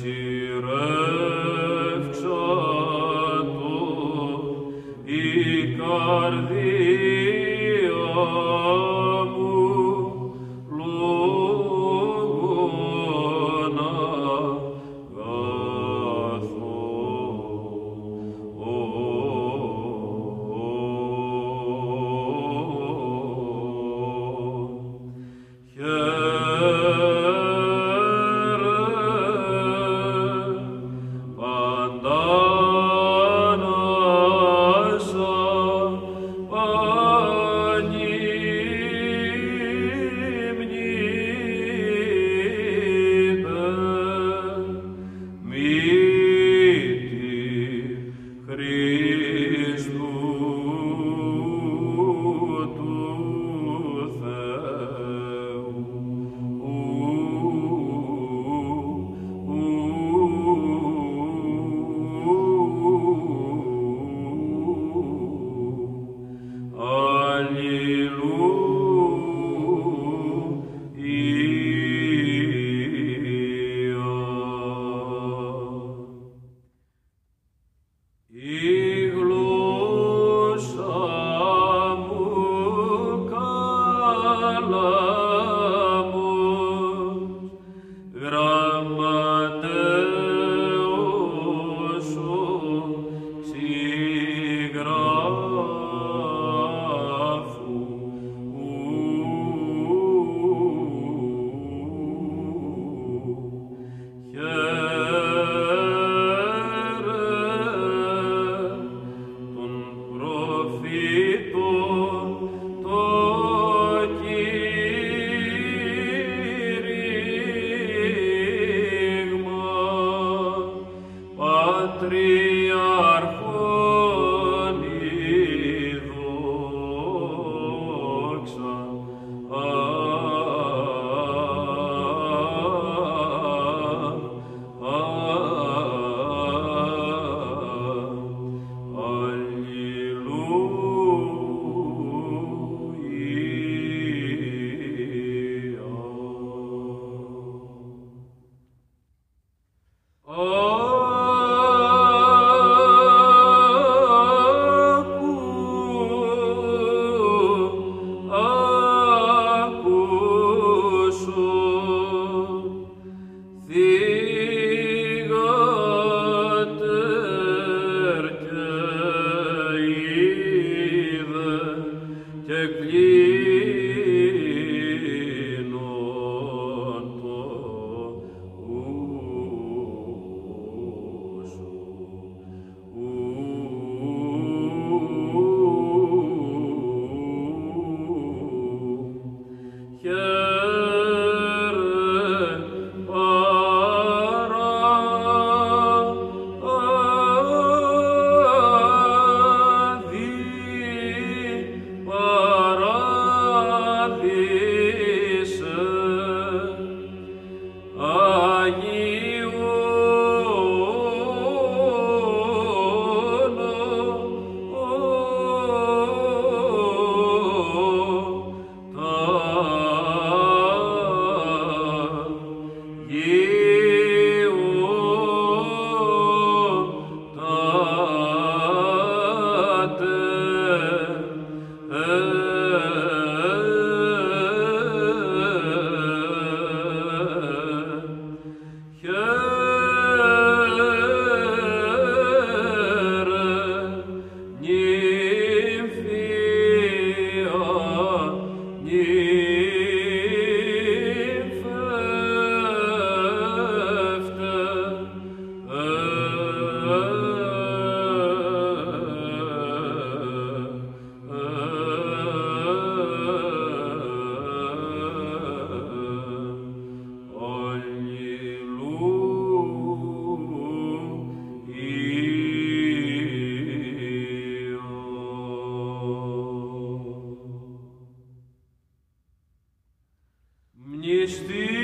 cheer. Espírito. Amen. Нежды